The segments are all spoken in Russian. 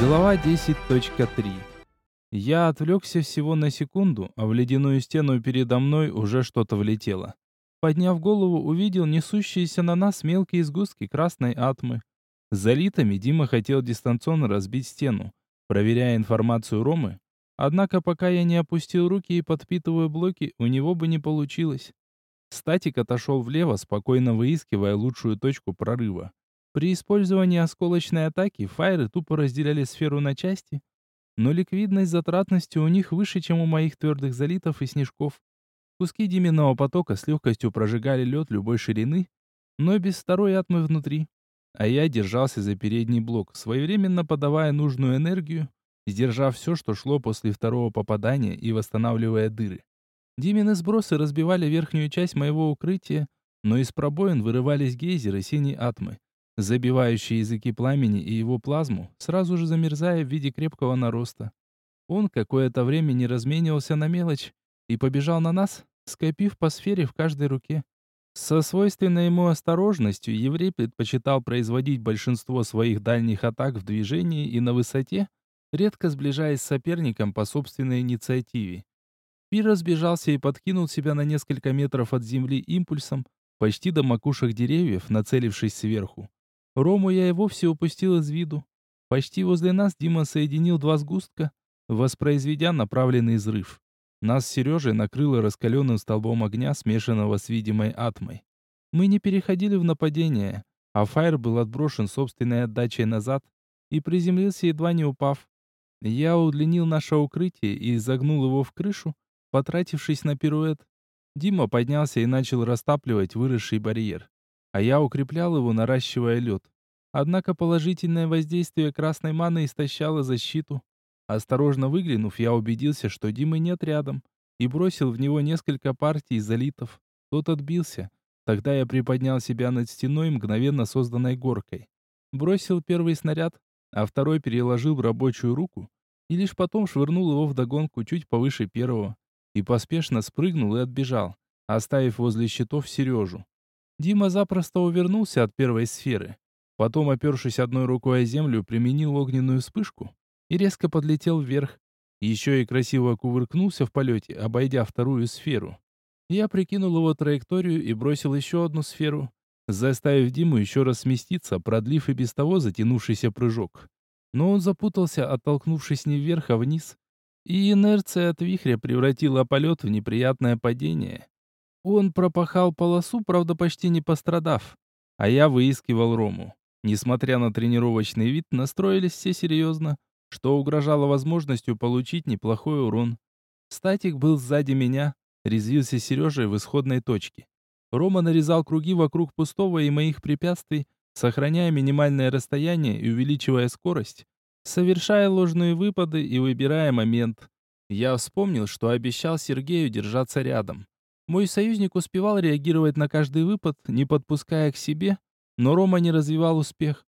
Глава 10.3 Я отвлекся всего на секунду, а в ледяную стену передо мной уже что-то влетело. Подняв голову, увидел несущиеся на нас мелкие сгустки красной атмы. С залитами Дима хотел дистанционно разбить стену, проверяя информацию Ромы. Однако пока я не опустил руки и подпитываю блоки, у него бы не получилось. Статик отошел влево, спокойно выискивая лучшую точку прорыва. При использовании осколочной атаки файры тупо разделяли сферу на части, но ликвидность затратности у них выше, чем у моих твердых залитов и снежков. Куски дименного потока с легкостью прожигали лед любой ширины, но без второй атмы внутри. А я держался за передний блок, своевременно подавая нужную энергию, сдержав все, что шло после второго попадания и восстанавливая дыры. Димины сбросы разбивали верхнюю часть моего укрытия, но из пробоин вырывались гейзеры синей атмы забивающие языки пламени и его плазму, сразу же замерзая в виде крепкого нароста. Он какое-то время не разменивался на мелочь и побежал на нас, скопив по сфере в каждой руке. Со свойственной ему осторожностью еврей предпочитал производить большинство своих дальних атак в движении и на высоте, редко сближаясь с соперником по собственной инициативе. Пир разбежался и подкинул себя на несколько метров от земли импульсом, почти до макушек деревьев, нацелившись сверху. Рому я и вовсе упустил из виду. Почти возле нас Дима соединил два сгустка, воспроизведя направленный взрыв. Нас с Сережей накрыло раскаленным столбом огня, смешанного с видимой атмой. Мы не переходили в нападение, а фаер был отброшен собственной отдачей назад и приземлился, едва не упав. Я удлинил наше укрытие и загнул его в крышу, потратившись на пируэт. Дима поднялся и начал растапливать выросший барьер а я укреплял его, наращивая лед. Однако положительное воздействие красной маны истощало защиту. Осторожно выглянув, я убедился, что Димы нет рядом, и бросил в него несколько партий залитов. Тот отбился. Тогда я приподнял себя над стеной, мгновенно созданной горкой. Бросил первый снаряд, а второй переложил в рабочую руку, и лишь потом швырнул его вдогонку чуть повыше первого, и поспешно спрыгнул и отбежал, оставив возле щитов Сережу. Дима запросто увернулся от первой сферы. Потом, опершись одной рукой о землю, применил огненную вспышку и резко подлетел вверх. Еще и красиво кувыркнулся в полете, обойдя вторую сферу. Я прикинул его траекторию и бросил еще одну сферу, заставив Диму еще раз сместиться, продлив и без того затянувшийся прыжок. Но он запутался, оттолкнувшись не вверх, а вниз, и инерция от вихря превратила полет в неприятное падение. Он пропахал полосу, правда, почти не пострадав. А я выискивал Рому. Несмотря на тренировочный вид, настроились все серьезно, что угрожало возможностью получить неплохой урон. Статик был сзади меня, резвился Сережей в исходной точке. Рома нарезал круги вокруг пустого и моих препятствий, сохраняя минимальное расстояние и увеличивая скорость, совершая ложные выпады и выбирая момент. Я вспомнил, что обещал Сергею держаться рядом. Мой союзник успевал реагировать на каждый выпад, не подпуская к себе, но Рома не развивал успех.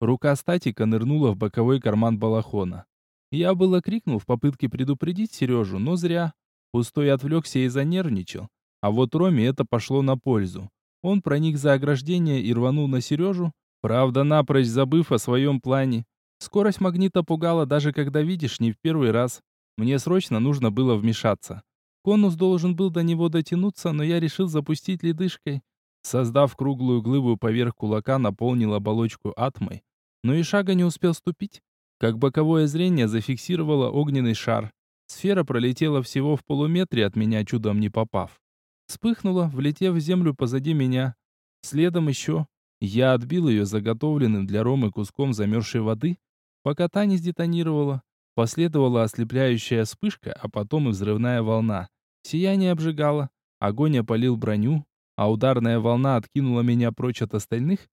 Рука статика нырнула в боковой карман балахона. Я было крикнул в попытке предупредить Сережу, но зря. Пустой отвлекся и занервничал. А вот Роме это пошло на пользу. Он проник за ограждение и рванул на Сережу, правда, напрочь забыв о своем плане. Скорость магнита пугала, даже когда видишь не в первый раз. Мне срочно нужно было вмешаться. Конус должен был до него дотянуться, но я решил запустить ледышкой. Создав круглую глыбу поверх кулака, наполнил оболочку атмой. Но и шага не успел ступить, как боковое зрение зафиксировало огненный шар. Сфера пролетела всего в полуметре от меня, чудом не попав. Вспыхнула, влетев в землю позади меня. Следом еще. Я отбил ее заготовленным для Ромы куском замерзшей воды, пока та не сдетонировала. Последовала ослепляющая вспышка, а потом и взрывная волна. Сияние обжигало, огонь опалил броню, а ударная волна откинула меня прочь от остальных,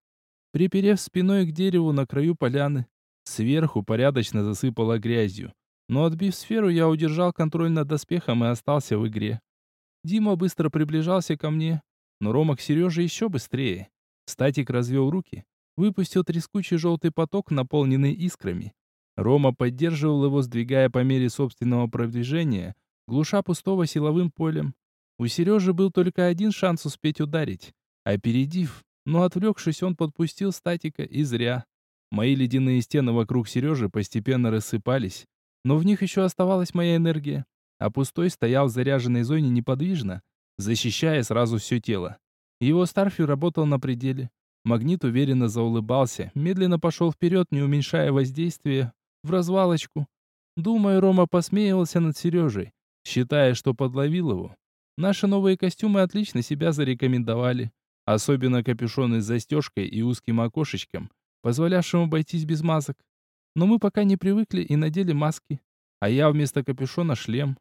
приперев спиной к дереву на краю поляны. Сверху порядочно засыпала грязью. Но отбив сферу, я удержал контроль над доспехом и остался в игре. Дима быстро приближался ко мне, но Рома к Сереже еще быстрее. Статик развел руки, выпустил трескучий желтый поток, наполненный искрами. Рома поддерживал его, сдвигая по мере собственного продвижения, глуша пустого силовым полем. У Сережи был только один шанс успеть ударить. Опередив, но отвлекшись, он подпустил статика и зря. Мои ледяные стены вокруг Сережи постепенно рассыпались, но в них еще оставалась моя энергия, а пустой стоял в заряженной зоне неподвижно, защищая сразу все тело. Его старфи работал на пределе. Магнит уверенно заулыбался, медленно пошел вперед, не уменьшая воздействие, в развалочку. Думаю, Рома посмеивался над Сережей, считая, что подловил его. Наши новые костюмы отлично себя зарекомендовали, особенно капюшоны с застежкой и узким окошечком, позволявшим обойтись без масок. Но мы пока не привыкли и надели маски, а я вместо капюшона шлем.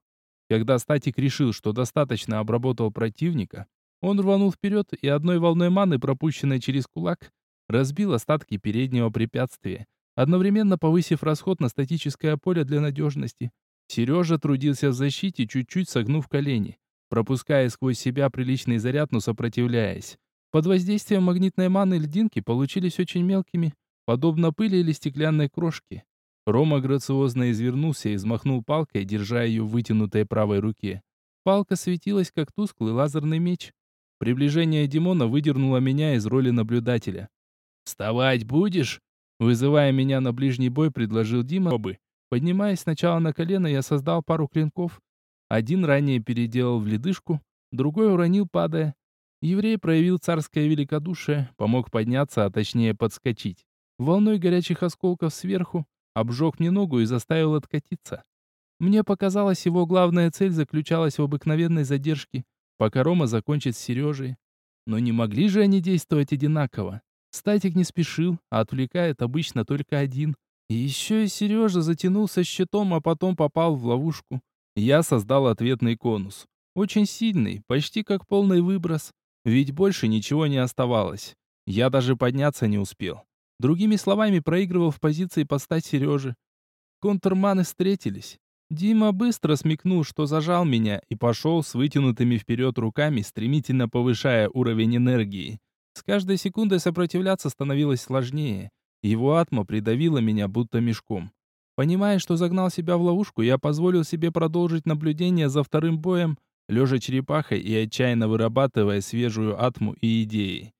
Когда статик решил, что достаточно обработал противника, он рванул вперед и одной волной маны, пропущенной через кулак, разбил остатки переднего препятствия, одновременно повысив расход на статическое поле для надежности. Сережа трудился в защите, чуть-чуть согнув колени, пропуская сквозь себя приличный заряд, но сопротивляясь. Под воздействием магнитной маны льдинки получились очень мелкими, подобно пыли или стеклянной крошке. Рома грациозно извернулся и взмахнул палкой, держа ее в вытянутой правой руке. Палка светилась, как тусклый лазерный меч. Приближение Димона выдернуло меня из роли наблюдателя. «Вставать будешь?» Вызывая меня на ближний бой, предложил Дима. Обы. Поднимаясь сначала на колено, я создал пару клинков. Один ранее переделал в ледышку, другой уронил, падая. Еврей проявил царское великодушие, помог подняться, а точнее подскочить. Волной горячих осколков сверху обжег мне ногу и заставил откатиться. Мне показалось, его главная цель заключалась в обыкновенной задержке, пока Рома закончит с Сережей. Но не могли же они действовать одинаково. Статик не спешил, а отвлекает обычно только один. Еще и Сережа затянулся щитом, а потом попал в ловушку. Я создал ответный конус. Очень сильный, почти как полный выброс. Ведь больше ничего не оставалось. Я даже подняться не успел. Другими словами, проигрывал в позиции подстать Сереже. Контрманы встретились. Дима быстро смекнул, что зажал меня, и пошел с вытянутыми вперед руками, стремительно повышая уровень энергии. С каждой секундой сопротивляться становилось сложнее. Его атма придавила меня будто мешком. Понимая, что загнал себя в ловушку, я позволил себе продолжить наблюдение за вторым боем, лежа черепахой и отчаянно вырабатывая свежую атму и идеи.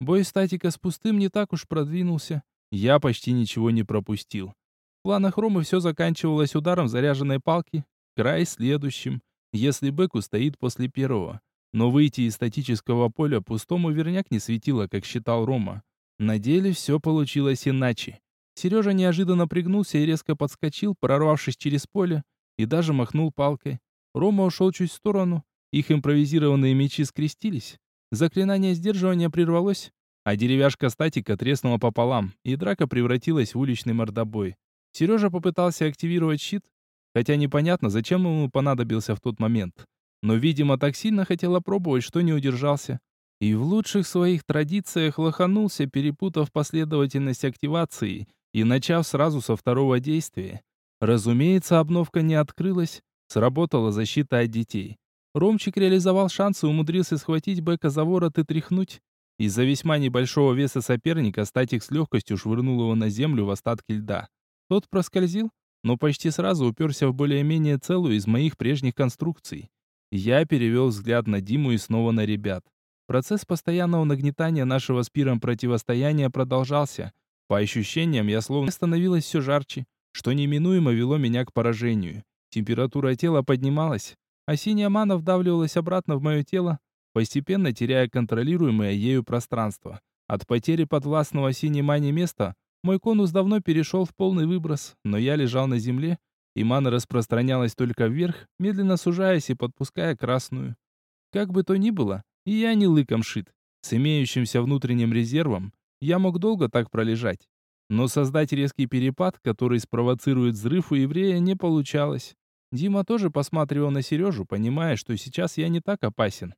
Бой статика с пустым не так уж продвинулся. Я почти ничего не пропустил. В планах Ромы все заканчивалось ударом заряженной палки, край следующим, если бэк устоит после первого. Но выйти из статического поля пустому верняк не светило, как считал Рома. На деле все получилось иначе. Сережа неожиданно пригнулся и резко подскочил, прорвавшись через поле, и даже махнул палкой. Рома ушел чуть в сторону, их импровизированные мечи скрестились. Заклинание сдерживания прервалось, а деревяшка статика треснула пополам, и драка превратилась в уличный мордобой. Сережа попытался активировать щит, хотя непонятно, зачем ему понадобился в тот момент. Но, видимо, так сильно хотел опробовать, что не удержался. И в лучших своих традициях лоханулся, перепутав последовательность активации и начав сразу со второго действия. Разумеется, обновка не открылась, Сработала защита от детей. Ромчик реализовал шанс и умудрился схватить Бека за ворот и тряхнуть. Из-за весьма небольшого веса соперника Статик с легкостью швырнул его на землю в остатки льда. Тот проскользил, но почти сразу уперся в более-менее целую из моих прежних конструкций. Я перевел взгляд на Диму и снова на ребят. Процесс постоянного нагнетания нашего с пиром противостояния продолжался. По ощущениям, я словно становилось все жарче, что неминуемо вело меня к поражению. Температура тела поднималась, а синяя мана вдавливалась обратно в мое тело, постепенно теряя контролируемое ею пространство. От потери подвластного синей мане места мой конус давно перешел в полный выброс, но я лежал на земле, и мана распространялась только вверх, медленно сужаясь и подпуская красную. Как бы то ни было, и я не лыком шит. С имеющимся внутренним резервом я мог долго так пролежать. Но создать резкий перепад, который спровоцирует взрыв у еврея, не получалось. Дима тоже посматривал на Сережу, понимая, что сейчас я не так опасен.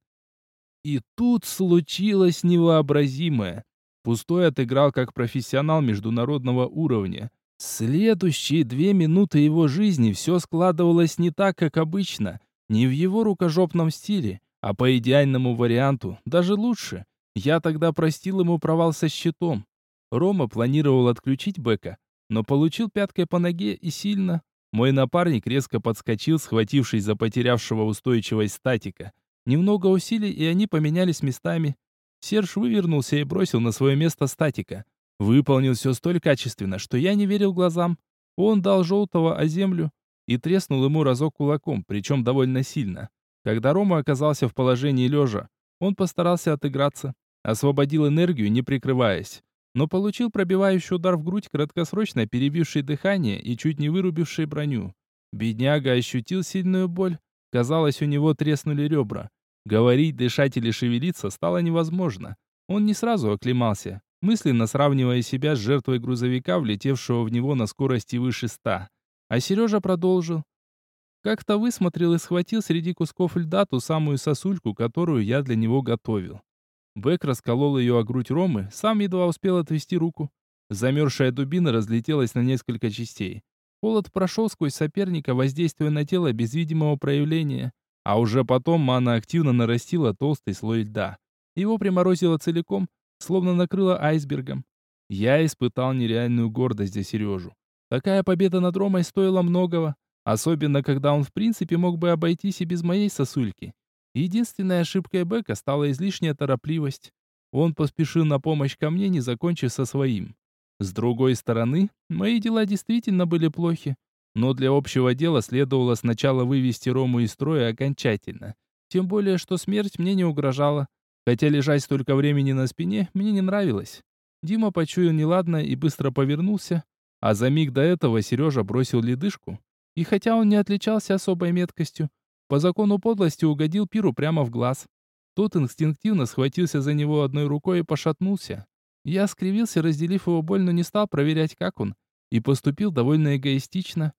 И тут случилось невообразимое. Пустой отыграл как профессионал международного уровня. Следующие две минуты его жизни все складывалось не так, как обычно, не в его рукожопном стиле, а по идеальному варианту, даже лучше. Я тогда простил ему провал со щитом. Рома планировал отключить Бека, но получил пяткой по ноге и сильно, мой напарник резко подскочил, схватившись за потерявшего устойчивость статика. Немного усилий, и они поменялись местами. Серж вывернулся и бросил на свое место статика. Выполнил все столь качественно, что я не верил глазам. Он дал желтого о землю и треснул ему разок кулаком, причем довольно сильно. Когда Рома оказался в положении лежа, он постарался отыграться, освободил энергию, не прикрываясь, но получил пробивающий удар в грудь, краткосрочно перебивший дыхание и чуть не вырубивший броню. Бедняга ощутил сильную боль. Казалось, у него треснули ребра. Говорить, дышать или шевелиться стало невозможно. Он не сразу оклемался, мысленно сравнивая себя с жертвой грузовика, влетевшего в него на скорости выше ста. А Сережа продолжил. Как-то высмотрел и схватил среди кусков льда ту самую сосульку, которую я для него готовил. Бэк расколол ее о грудь Ромы, сам едва успел отвести руку. Замерзшая дубина разлетелась на несколько частей. Холод прошел сквозь соперника, воздействуя на тело без видимого проявления, а уже потом мана активно нарастила толстый слой льда. Его приморозило целиком, словно накрыло айсбергом. Я испытал нереальную гордость за Сережу. Такая победа над Ромой стоила многого, особенно когда он в принципе мог бы обойтись и без моей сосульки. Единственной ошибкой Бека стала излишняя торопливость. Он поспешил на помощь ко мне, не закончив со своим. С другой стороны, мои дела действительно были плохи, но для общего дела следовало сначала вывести Рому из строя окончательно. Тем более, что смерть мне не угрожала, хотя лежать столько времени на спине мне не нравилось. Дима почуял неладное и быстро повернулся, а за миг до этого Сережа бросил ледышку, и хотя он не отличался особой меткостью, по закону подлости угодил Пиру прямо в глаз. Тот инстинктивно схватился за него одной рукой и пошатнулся. Я скривился, разделив его боль, но не стал проверять, как он, и поступил довольно эгоистично.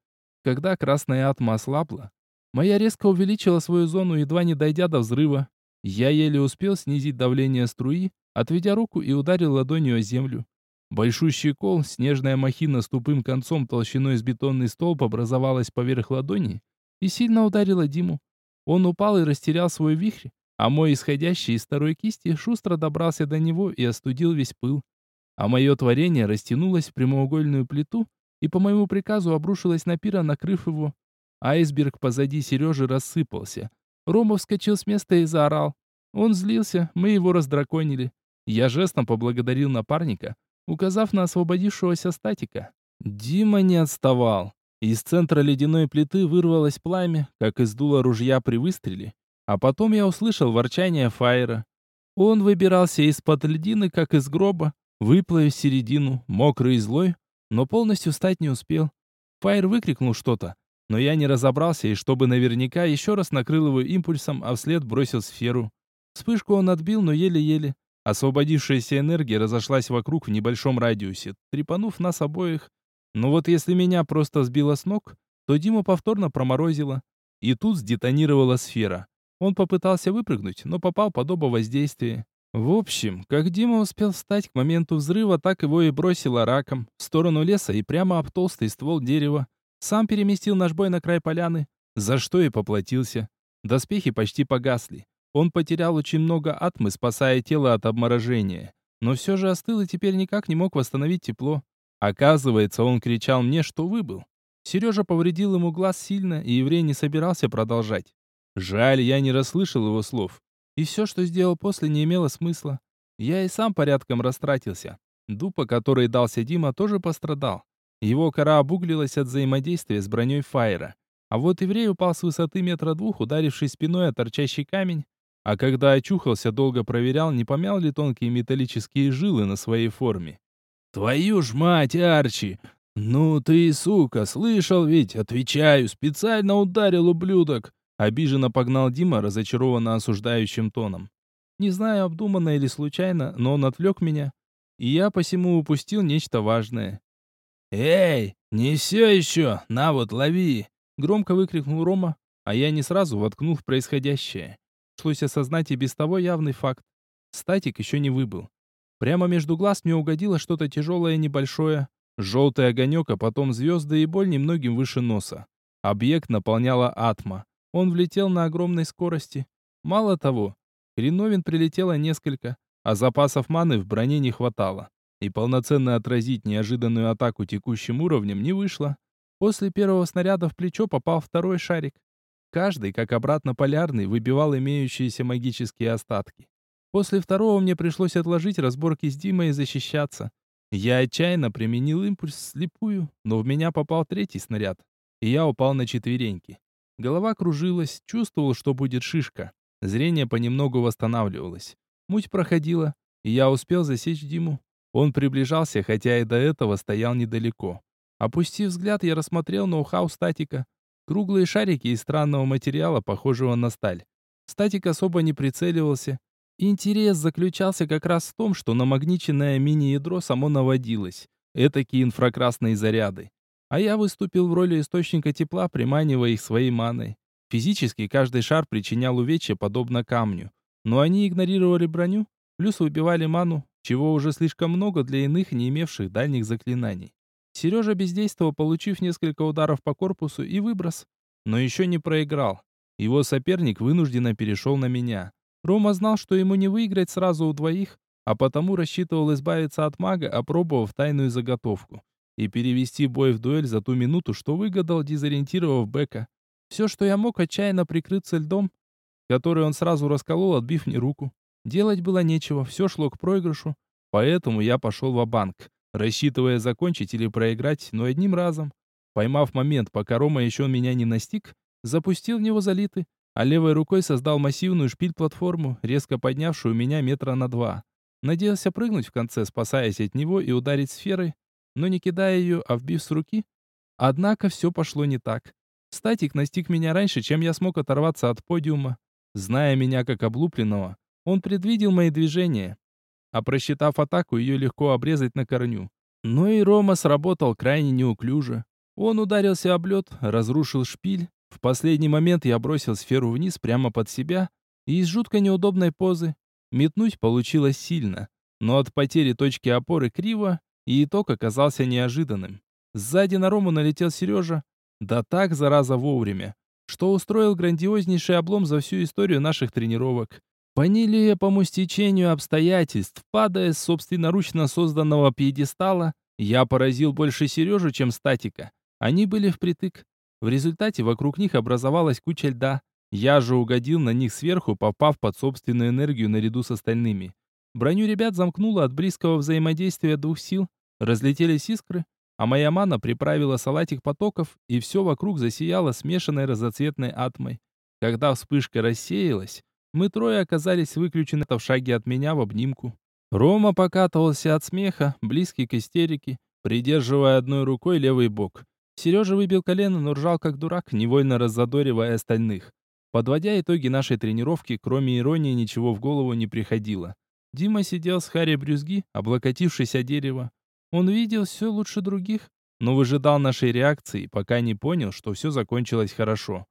Когда красная атма ослабла, моя резко увеличила свою зону, едва не дойдя до взрыва. Я еле успел снизить давление струи, отведя руку и ударил ладонью о землю. Большущий кол, снежная махина с тупым концом толщиной с бетонный столб образовалась поверх ладони и сильно ударила Диму. Он упал и растерял свой вихрь, а мой исходящий из второй кисти шустро добрался до него и остудил весь пыл. А мое творение растянулось в прямоугольную плиту и по моему приказу обрушилось на пира, накрыв его. Айсберг позади Сережи рассыпался. Рома вскочил с места и заорал. Он злился, мы его раздраконили. Я жестом поблагодарил напарника, указав на освободившегося статика. Дима не отставал. Из центра ледяной плиты вырвалось пламя, как из дула ружья при выстреле, а потом я услышал ворчание Фаера. Он выбирался из-под льдины, как из гроба, выплыв в середину, мокрый и злой, но полностью встать не успел. Фаер выкрикнул что-то, но я не разобрался и, чтобы наверняка, еще раз накрыл его импульсом, а вслед бросил сферу. Вспышку он отбил, но еле-еле. Освободившаяся энергия разошлась вокруг в небольшом радиусе, трепанув нас обоих. Но вот если меня просто сбило с ног, то Дима повторно проморозило. И тут сдетонировала сфера. Он попытался выпрыгнуть, но попал под оба воздействия. В общем, как Дима успел встать к моменту взрыва, так его и бросило раком, в сторону леса и прямо об толстый ствол дерева. Сам переместил наш бой на край поляны, за что и поплатился. Доспехи почти погасли. Он потерял очень много атмы, спасая тело от обморожения. Но все же остыл и теперь никак не мог восстановить тепло. Оказывается, он кричал мне, что выбыл. Сережа повредил ему глаз сильно, и еврей не собирался продолжать. Жаль, я не расслышал его слов. И все, что сделал после, не имело смысла. Я и сам порядком растратился. Дупа, который дался Дима, тоже пострадал. Его кора обуглилась от взаимодействия с броней Фаера. А вот еврей упал с высоты метра двух, ударившись спиной о торчащий камень, а когда очухался, долго проверял, не помял ли тонкие металлические жилы на своей форме. «Твою ж мать, Арчи! Ну ты, сука, слышал ведь? Отвечаю, специально ударил, ублюдок!» Обиженно погнал Дима, разочарованно осуждающим тоном. Не знаю, обдуманно или случайно, но он отвлек меня, и я посему упустил нечто важное. «Эй, не все еще! На вот, лови!» Громко выкрикнул Рома, а я не сразу воткнул в происходящее. Пришлось осознать и без того явный факт. Статик еще не выбыл. Прямо между глаз мне угодило что-то тяжелое и небольшое. Желтый огонек, а потом звезды и боль немногим выше носа. Объект наполняла атма. Он влетел на огромной скорости. Мало того, хреновин прилетело несколько, а запасов маны в броне не хватало. И полноценно отразить неожиданную атаку текущим уровнем не вышло. После первого снаряда в плечо попал второй шарик. Каждый, как обратно полярный, выбивал имеющиеся магические остатки. После второго мне пришлось отложить разборки с Димой и защищаться. Я отчаянно применил импульс слепую, но в меня попал третий снаряд, и я упал на четвереньки. Голова кружилась, чувствовал, что будет шишка. Зрение понемногу восстанавливалось. Муть проходила, и я успел засечь Диму. Он приближался, хотя и до этого стоял недалеко. Опустив взгляд, я рассмотрел ноу-хау статика. Круглые шарики из странного материала, похожего на сталь. Статик особо не прицеливался. Интерес заключался как раз в том, что намагниченное мини-ядро само наводилось. Этакие инфракрасные заряды. А я выступил в роли источника тепла, приманивая их своей маной. Физически каждый шар причинял увечья, подобно камню. Но они игнорировали броню, плюс выбивали ману, чего уже слишком много для иных, не имевших дальних заклинаний. Сережа бездействовал, получив несколько ударов по корпусу и выброс. Но еще не проиграл. Его соперник вынужденно перешел на меня. Рома знал, что ему не выиграть сразу у двоих, а потому рассчитывал избавиться от мага, опробовав тайную заготовку. И перевести бой в дуэль за ту минуту, что выгадал, дезориентировав Бека. Все, что я мог, отчаянно прикрыться льдом, который он сразу расколол, отбив мне руку. Делать было нечего, все шло к проигрышу, поэтому я пошел в банк рассчитывая закончить или проиграть, но одним разом. Поймав момент, пока Рома еще меня не настиг, запустил в него залиты, а левой рукой создал массивную шпиль-платформу, резко поднявшую меня метра на два. Надеялся прыгнуть в конце, спасаясь от него и ударить сферой, но не кидая ее, а вбив с руки. Однако все пошло не так. Статик настиг меня раньше, чем я смог оторваться от подиума. Зная меня как облупленного, он предвидел мои движения а просчитав атаку, ее легко обрезать на корню. Но и Рома сработал крайне неуклюже. Он ударился об лед, разрушил шпиль. В последний момент я бросил сферу вниз прямо под себя, и из жутко неудобной позы метнуть получилось сильно. Но от потери точки опоры криво, и итог оказался неожиданным. Сзади на Рому налетел Сережа, да так, зараза, вовремя, что устроил грандиознейший облом за всю историю наших тренировок. По нелепому стечению обстоятельств, падая с собственноручно созданного пьедестала, я поразил больше Сережу, чем статика. Они были впритык. В результате вокруг них образовалась куча льда. Я же угодил на них сверху, попав под собственную энергию наряду с остальными. Броню ребят замкнуло от близкого взаимодействия двух сил. Разлетелись искры, а моя мана приправила салатик потоков, и все вокруг засияло смешанной разноцветной атмой. Когда вспышка рассеялась, мы трое оказались выключены в шаге от меня в обнимку. Рома покатывался от смеха, близкий к истерике, придерживая одной рукой левый бок. Сережа выбил колено, но ржал как дурак, невольно раззадоривая остальных. Подводя итоги нашей тренировки, кроме иронии ничего в голову не приходило. Дима сидел с Харри Брюзги, облокотившись о дерево. Он видел все лучше других, но выжидал нашей реакции, пока не понял, что все закончилось хорошо.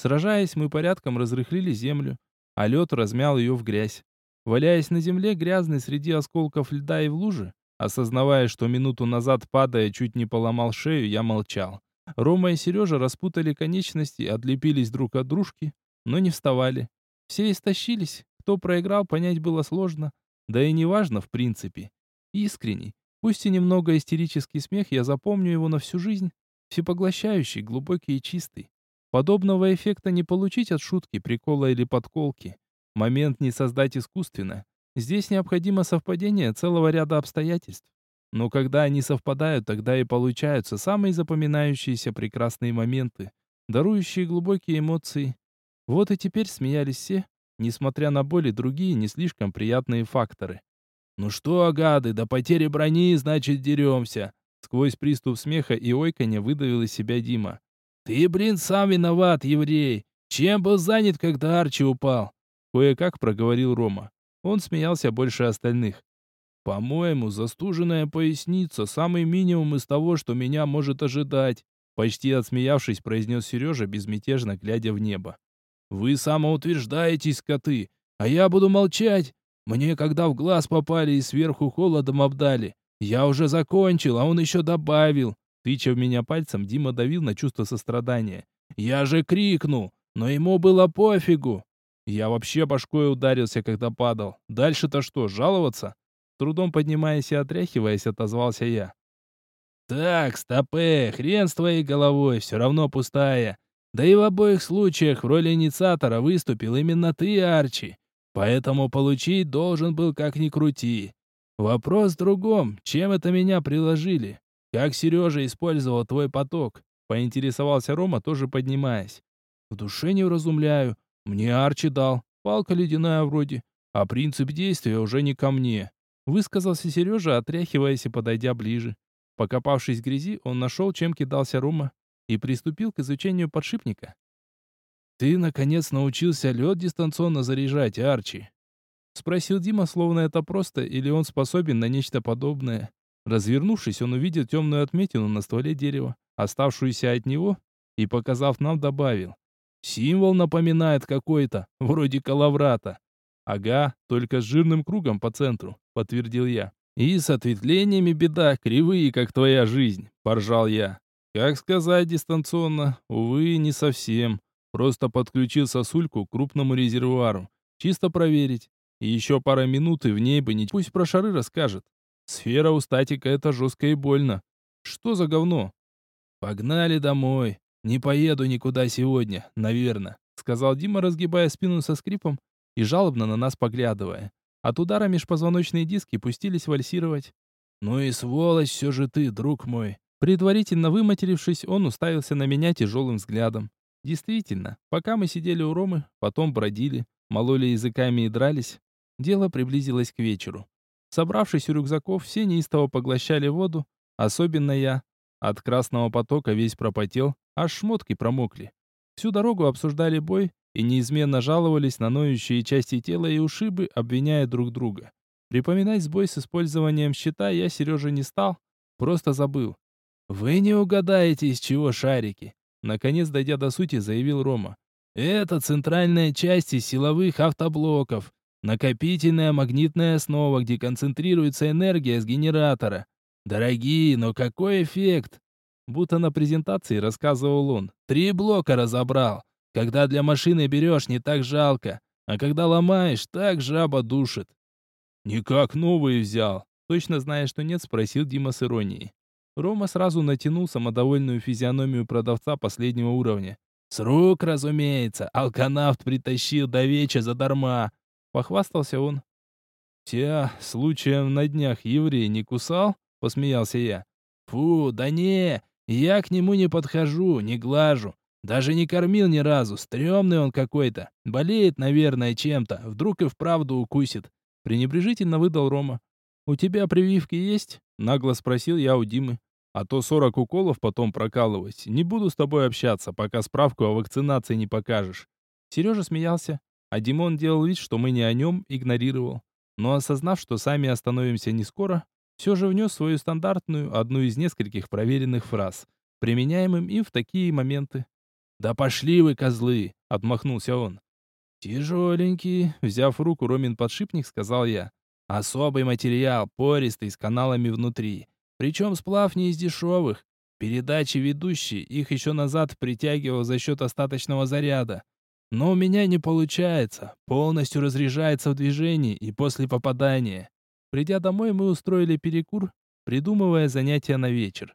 Сражаясь, мы порядком разрыхлили землю, а лед размял ее в грязь. Валяясь на земле, грязный среди осколков льда и в луже, осознавая, что минуту назад, падая, чуть не поломал шею, я молчал. Рома и Сережа распутали конечности, отлепились друг от дружки, но не вставали. Все истощились, кто проиграл, понять было сложно, да и неважно в принципе. Искренний, пусть и немного истерический смех, я запомню его на всю жизнь, всепоглощающий, глубокий и чистый. Подобного эффекта не получить от шутки, прикола или подколки. Момент не создать искусственно. Здесь необходимо совпадение целого ряда обстоятельств. Но когда они совпадают, тогда и получаются самые запоминающиеся прекрасные моменты, дарующие глубокие эмоции. Вот и теперь смеялись все, несмотря на боли другие не слишком приятные факторы. «Ну что, гады, до потери брони, значит, деремся!» Сквозь приступ смеха и ойканья выдавил из себя Дима. «Ты, блин, сам виноват, еврей! Чем был занят, когда Арчи упал?» Кое-как проговорил Рома. Он смеялся больше остальных. «По-моему, застуженная поясница — самый минимум из того, что меня может ожидать», почти отсмеявшись, произнес Сережа, безмятежно глядя в небо. «Вы самоутверждаетесь, коты, а я буду молчать. Мне когда в глаз попали и сверху холодом обдали. Я уже закончил, а он еще добавил. Тыча в меня пальцем, Дима давил на чувство сострадания. «Я же крикнул, но ему было пофигу!» Я вообще башкой ударился, когда падал. Дальше-то что, жаловаться? Трудом поднимаясь и отряхиваясь, отозвался я. «Так, стопе, хрен с твоей головой, все равно пустая. Да и в обоих случаях в роли инициатора выступил именно ты, Арчи. Поэтому получить должен был как ни крути. Вопрос в другом. Чем это меня приложили? Как Сережа использовал твой поток? Поинтересовался Рома, тоже поднимаясь. В душе не уразумляю. Мне Арчи дал. Палка ледяная вроде. А принцип действия уже не ко мне. Высказался Сережа, отряхиваясь и подойдя ближе. Покопавшись в грязи, он нашел, чем кидался Рома, и приступил к изучению подшипника. «Ты, наконец, научился лед дистанционно заряжать, Арчи?» Спросил Дима, словно это просто, или он способен на нечто подобное. Развернувшись, он увидел темную отметину на стволе дерева, оставшуюся от него, и, показав нам, добавил. «Символ напоминает какой-то, вроде калаврата». «Ага, только с жирным кругом по центру», — подтвердил я. «И с ответвлениями беда, кривые, как твоя жизнь», — поржал я. «Как сказать дистанционно? Увы, не совсем. Просто подключил сосульку к крупному резервуару. Чисто проверить. И еще пара минут, и в ней бы не... Пусть про шары расскажет. Сфера у статика — это жестко и больно. Что за говно? Погнали домой. Не поеду никуда сегодня, наверное, сказал Дима, разгибая спину со скрипом и жалобно на нас поглядывая. От удара межпозвоночные диски пустились вальсировать. «Ну и сволочь все же ты, друг мой!» Предварительно выматерившись, он уставился на меня тяжелым взглядом. Действительно, пока мы сидели у Ромы, потом бродили, мололи языками и дрались, Дело приблизилось к вечеру. Собравшись у рюкзаков, все неистово поглощали воду, особенно я. От красного потока весь пропотел, аж шмотки промокли. Всю дорогу обсуждали бой и неизменно жаловались на ноющие части тела и ушибы, обвиняя друг друга. Припоминать сбой с использованием щита я Сереже не стал, просто забыл. «Вы не угадаете, из чего шарики?» Наконец, дойдя до сути, заявил Рома. «Это центральная часть из силовых автоблоков. Накопительная магнитная основа, где концентрируется энергия с генератора. Дорогие, но какой эффект? Будто на презентации рассказывал он. Три блока разобрал. Когда для машины берешь, не так жалко. А когда ломаешь, так жаба душит. Никак новые взял. Точно зная, что нет, спросил Дима с иронией. Рома сразу натянул самодовольную физиономию продавца последнего уровня. «С рук, разумеется, алканавт притащил до веча задарма. Похвастался он. «Тебя случаем на днях еврей не кусал?» — посмеялся я. «Фу, да не, я к нему не подхожу, не глажу. Даже не кормил ни разу, стрёмный он какой-то. Болеет, наверное, чем-то, вдруг и вправду укусит». Пренебрежительно выдал Рома. «У тебя прививки есть?» — нагло спросил я у Димы. «А то сорок уколов потом прокалывать. Не буду с тобой общаться, пока справку о вакцинации не покажешь». Сережа смеялся. А Димон делал вид, что мы не о нем, игнорировал. Но осознав, что сами остановимся не скоро, все же внес свою стандартную, одну из нескольких проверенных фраз, применяемым им в такие моменты. «Да пошли вы, козлы!» — отмахнулся он. «Тяжеленький», — взяв в руку Ромин подшипник, сказал я. «Особый материал, пористый, с каналами внутри. Причем сплав не из дешевых. Передачи ведущие, их еще назад притягивал за счет остаточного заряда. Но у меня не получается. Полностью разряжается в движении и после попадания. Придя домой, мы устроили перекур, придумывая занятия на вечер.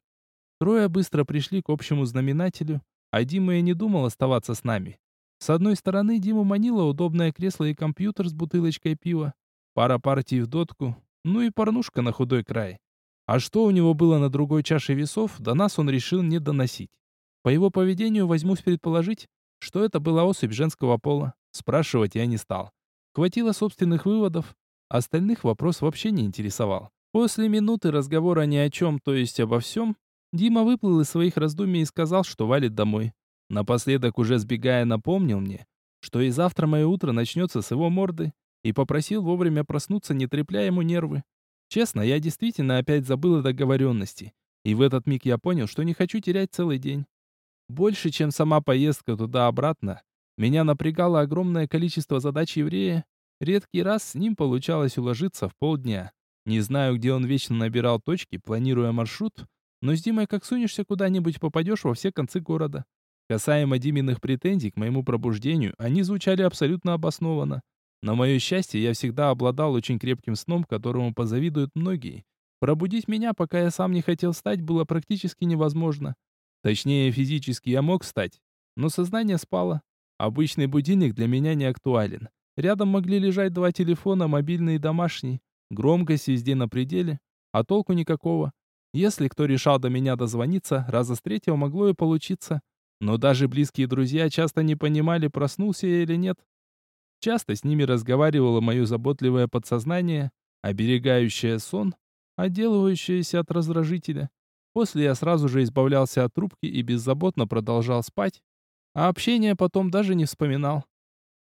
Трое быстро пришли к общему знаменателю, а Дима и не думал оставаться с нами. С одной стороны, Диму манило удобное кресло и компьютер с бутылочкой пива, пара партий в дотку, ну и порнушка на худой край. А что у него было на другой чаше весов, до нас он решил не доносить. По его поведению возьмусь предположить, что это была особь женского пола, спрашивать я не стал. Хватило собственных выводов, остальных вопрос вообще не интересовал. После минуты разговора ни о чем, то есть обо всем, Дима выплыл из своих раздумий и сказал, что валит домой. Напоследок, уже сбегая, напомнил мне, что и завтра мое утро начнется с его морды, и попросил вовремя проснуться, не трепляя ему нервы. Честно, я действительно опять забыл о договоренности, и в этот миг я понял, что не хочу терять целый день. Больше, чем сама поездка туда-обратно, меня напрягало огромное количество задач еврея. Редкий раз с ним получалось уложиться в полдня. Не знаю, где он вечно набирал точки, планируя маршрут, но с Димой как сунешься куда-нибудь, попадешь во все концы города. Касаемо Диминых претензий к моему пробуждению, они звучали абсолютно обоснованно. На мое счастье, я всегда обладал очень крепким сном, которому позавидуют многие. Пробудить меня, пока я сам не хотел встать, было практически невозможно. Точнее, физически я мог встать, но сознание спало. Обычный будильник для меня не актуален. Рядом могли лежать два телефона, мобильный и домашний. Громкость везде на пределе, а толку никакого. Если кто решал до меня дозвониться, раза с третьего могло и получиться. Но даже близкие друзья часто не понимали, проснулся я или нет. Часто с ними разговаривало мое заботливое подсознание, оберегающее сон, отделывающееся от раздражителя. После я сразу же избавлялся от трубки и беззаботно продолжал спать, а общение потом даже не вспоминал.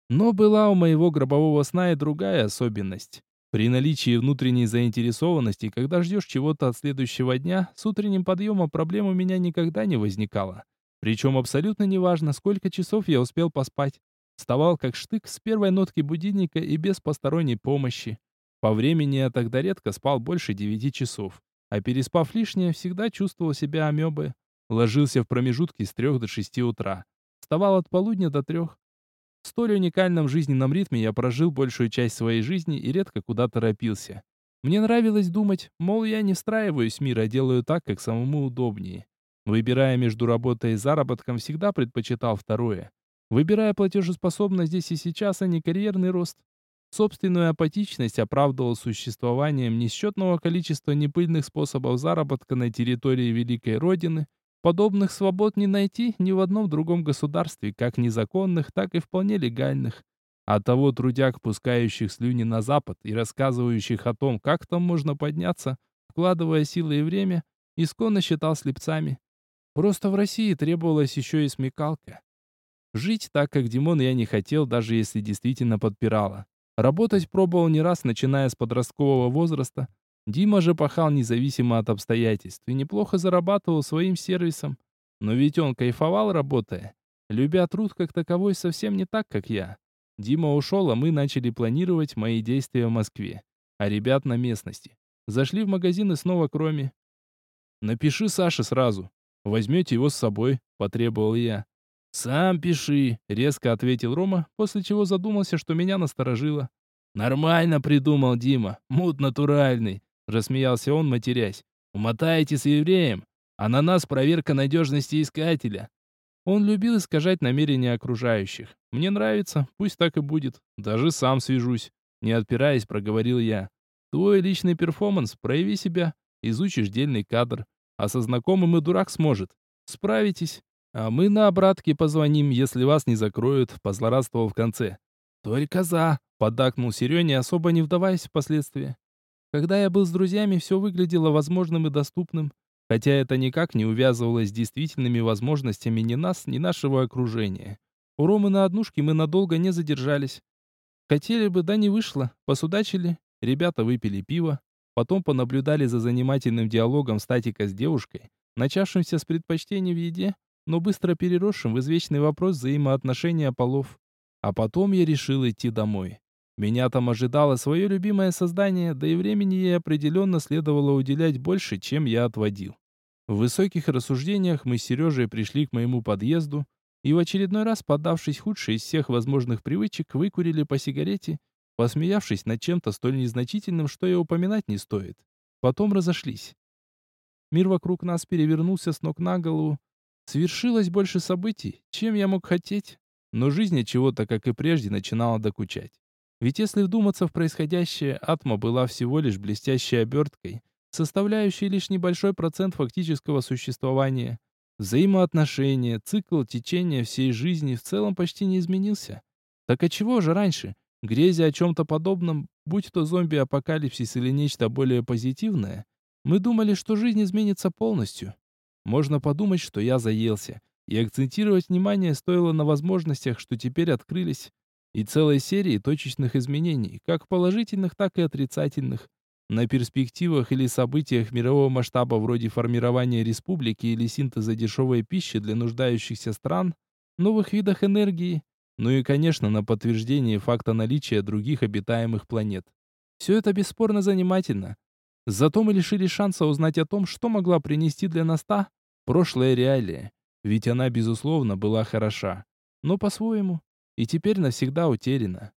Но была у моего гробового сна и другая особенность. При наличии внутренней заинтересованности, когда ждешь чего-то от следующего дня, с утренним подъемом проблем у меня никогда не возникало. Причем абсолютно неважно, сколько часов я успел поспать. Вставал как штык с первой нотки будильника и без посторонней помощи. По времени я тогда редко спал больше девяти часов. А переспав лишнее, всегда чувствовал себя амебой. Ложился в промежутке с трех до шести утра. Вставал от полудня до трех. В столь уникальном жизненном ритме я прожил большую часть своей жизни и редко куда торопился. Мне нравилось думать, мол, я не встраиваюсь в мир, а делаю так, как самому удобнее. Выбирая между работой и заработком, всегда предпочитал второе. Выбирая платежеспособность здесь и сейчас, а не карьерный рост. Собственную апатичность оправдывал существованием несчетного количества непыльных способов заработка на территории Великой Родины, Подобных свобод не найти ни в одном другом государстве, как незаконных, так и вполне легальных. А того трудяг, пускающих слюни на запад и рассказывающих о том, как там можно подняться, вкладывая силы и время, исконно считал слепцами. Просто в России требовалась еще и смекалка. Жить так, как Димон, я не хотел, даже если действительно подпирало. Работать пробовал не раз, начиная с подросткового возраста, Дима же пахал независимо от обстоятельств и неплохо зарабатывал своим сервисом. Но ведь он кайфовал, работая. Любя труд как таковой совсем не так, как я. Дима ушел, а мы начали планировать мои действия в Москве. А ребят на местности. Зашли в магазин и снова кроме. «Напиши Саше сразу. Возьмете его с собой», — потребовал я. «Сам пиши», — резко ответил Рома, после чего задумался, что меня насторожило. «Нормально придумал Дима, мут натуральный. Рассмеялся он, матерясь. «Умотаете с евреем, а на нас проверка надежности искателя». Он любил искажать намерения окружающих. «Мне нравится, пусть так и будет. Даже сам свяжусь». Не отпираясь, проговорил я. «Твой личный перформанс, прояви себя. Изучишь дельный кадр. А со знакомым и дурак сможет. Справитесь. А мы на обратке позвоним, если вас не закроют», позлорадствовал в конце. «Только за», — поддакнул Сереня, особо не вдаваясь в последствия. Когда я был с друзьями, все выглядело возможным и доступным, хотя это никак не увязывалось с действительными возможностями ни нас, ни нашего окружения. У Ромы на однушке мы надолго не задержались. Хотели бы, да не вышло. Посудачили, ребята выпили пиво, потом понаблюдали за занимательным диалогом статика с девушкой, начавшимся с предпочтений в еде, но быстро переросшим в извечный вопрос взаимоотношения полов. А потом я решил идти домой. Меня там ожидало свое любимое создание, да и времени ей определенно следовало уделять больше, чем я отводил. В высоких рассуждениях мы с Сережей пришли к моему подъезду и в очередной раз, поддавшись худшей из всех возможных привычек, выкурили по сигарете, посмеявшись над чем-то столь незначительным, что и упоминать не стоит. Потом разошлись. Мир вокруг нас перевернулся с ног на голову. Свершилось больше событий, чем я мог хотеть, но жизнь от чего-то, как и прежде, начинала докучать. Ведь если вдуматься в происходящее, атма была всего лишь блестящей оберткой, составляющей лишь небольшой процент фактического существования. Взаимоотношения, цикл течения всей жизни в целом почти не изменился. Так от чего же раньше, грезя о чем-то подобном, будь то зомби-апокалипсис или нечто более позитивное, мы думали, что жизнь изменится полностью. Можно подумать, что я заелся, и акцентировать внимание стоило на возможностях, что теперь открылись, и целой серии точечных изменений, как положительных, так и отрицательных, на перспективах или событиях мирового масштаба вроде формирования республики или синтеза дешевой пищи для нуждающихся стран, новых видах энергии, ну и, конечно, на подтверждение факта наличия других обитаемых планет. Все это бесспорно занимательно. Зато мы лишили шанса узнать о том, что могла принести для нас та прошлая реалия. Ведь она, безусловно, была хороша. Но по-своему и теперь навсегда утеряна.